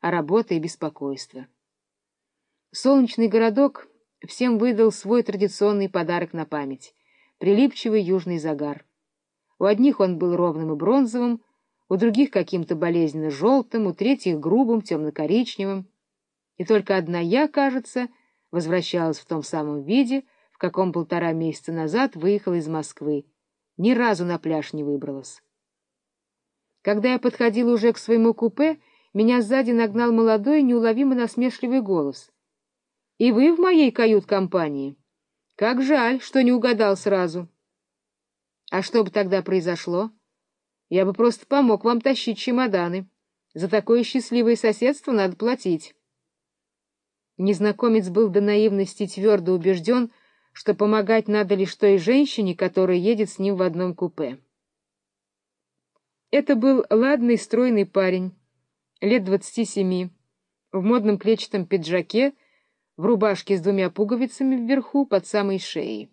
а работа и беспокойство. Солнечный городок всем выдал свой традиционный подарок на память — прилипчивый южный загар. У одних он был ровным и бронзовым, у других каким-то болезненно желтым, у третьих грубым, темно-коричневым. И только одна я, кажется, возвращалась в том самом виде, в каком полтора месяца назад выехала из Москвы. Ни разу на пляж не выбралась. Когда я подходила уже к своему купе, меня сзади нагнал молодой, неуловимо насмешливый голос. — И вы в моей кают-компании? Как жаль, что не угадал сразу. — А что бы тогда произошло? Я бы просто помог вам тащить чемоданы. За такое счастливое соседство надо платить. Незнакомец был до наивности твердо убежден, что помогать надо лишь той женщине, которая едет с ним в одном купе. Это был ладный, стройный парень, лет двадцати семи, в модном клетчатом пиджаке, в рубашке с двумя пуговицами вверху под самой шеей.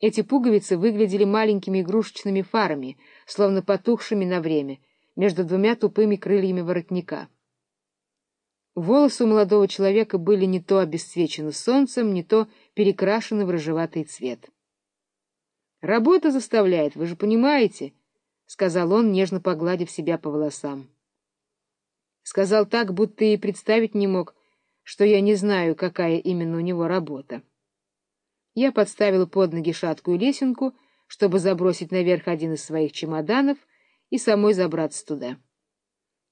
Эти пуговицы выглядели маленькими игрушечными фарами, словно потухшими на время, между двумя тупыми крыльями воротника. Волосы у молодого человека были не то обесцвечены солнцем, не то перекрашены в рыжеватый цвет. «Работа заставляет, вы же понимаете», — сказал он, нежно погладив себя по волосам. Сказал так, будто и представить не мог, что я не знаю, какая именно у него работа. Я подставила под ноги шаткую лесенку, чтобы забросить наверх один из своих чемоданов и самой забраться туда.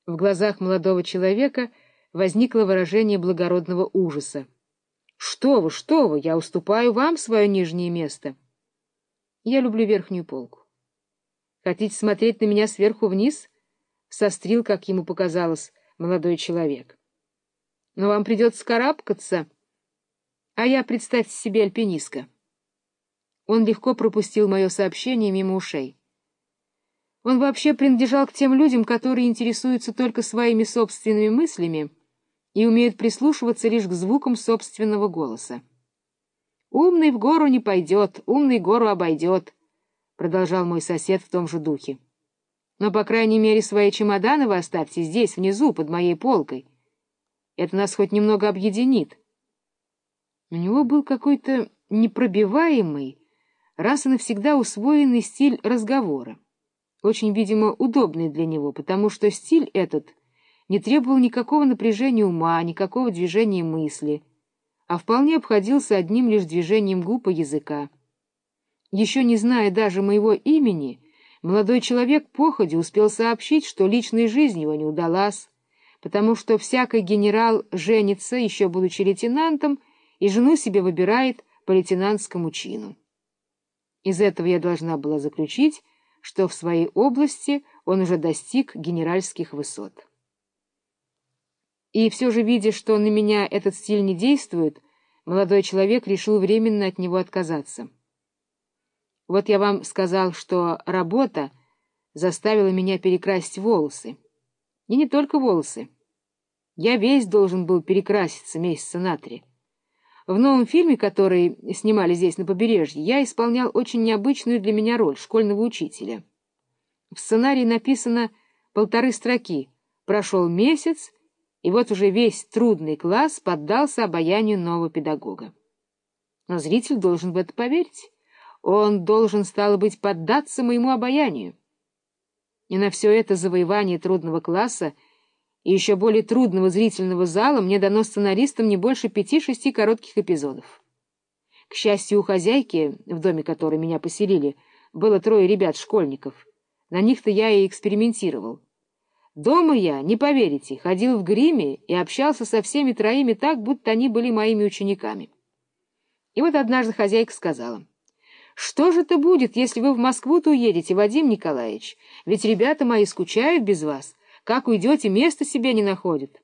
В глазах молодого человека возникло выражение благородного ужаса. — Что вы, что вы, я уступаю вам свое нижнее место. Я люблю верхнюю полку. Хотите смотреть на меня сверху вниз? Сострил, как ему показалось, молодой человек. Но вам придется карабкаться, а я, представьте себе, альпинистка. Он легко пропустил мое сообщение мимо ушей. Он вообще принадлежал к тем людям, которые интересуются только своими собственными мыслями и умеют прислушиваться лишь к звукам собственного голоса. «Умный в гору не пойдет, умный гору обойдет», — продолжал мой сосед в том же духе. «Но, по крайней мере, свои чемоданы вы оставьте здесь, внизу, под моей полкой. Это нас хоть немного объединит». У него был какой-то непробиваемый, раз и навсегда усвоенный стиль разговора. Очень, видимо, удобный для него, потому что стиль этот не требовал никакого напряжения ума, никакого движения мысли, а вполне обходился одним лишь движением губ и языка. Еще не зная даже моего имени, молодой человек походе успел сообщить, что личная жизнь его не удалась, потому что всякий генерал женится, еще будучи лейтенантом, и жену себе выбирает по лейтенантскому чину. Из этого я должна была заключить, что в своей области он уже достиг генеральских высот. И все же, видя, что на меня этот стиль не действует, молодой человек решил временно от него отказаться. Вот я вам сказал, что работа заставила меня перекрасить волосы. И не только волосы. Я весь должен был перекраситься месяца на три. В новом фильме, который снимали здесь на побережье, я исполнял очень необычную для меня роль школьного учителя. В сценарии написано полторы строки. Прошел месяц, и вот уже весь трудный класс поддался обаянию нового педагога. Но зритель должен в это поверить. Он должен, стало быть, поддаться моему обаянию. И на все это завоевание трудного класса и еще более трудного зрительного зала мне дано сценаристам не больше пяти-шести коротких эпизодов. К счастью, у хозяйки, в доме которой меня поселили, было трое ребят-школьников. На них-то я и экспериментировал. Дома я, не поверите, ходил в гриме и общался со всеми троими так, будто они были моими учениками. И вот однажды хозяйка сказала — что же это будет, если вы в Москву-то уедете, Вадим Николаевич? Ведь ребята мои скучают без вас. Как уйдете, места себе не находят.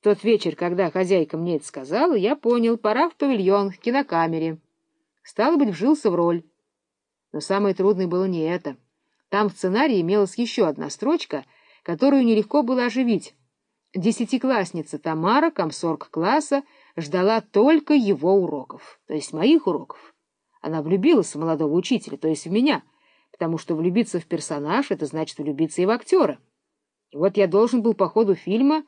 В тот вечер, когда хозяйка мне это сказала, я понял, пора в павильон, к кинокамере. Стало быть, вжился в роль. Но самое трудное было не это. Там в сценарии имелась еще одна строчка, которую нелегко было оживить. Десятиклассница Тамара, комсорг класса, ждала только его уроков, то есть моих уроков. Она влюбилась в молодого учителя, то есть в меня, потому что влюбиться в персонаж — это значит влюбиться и в актера. И вот я должен был по ходу фильма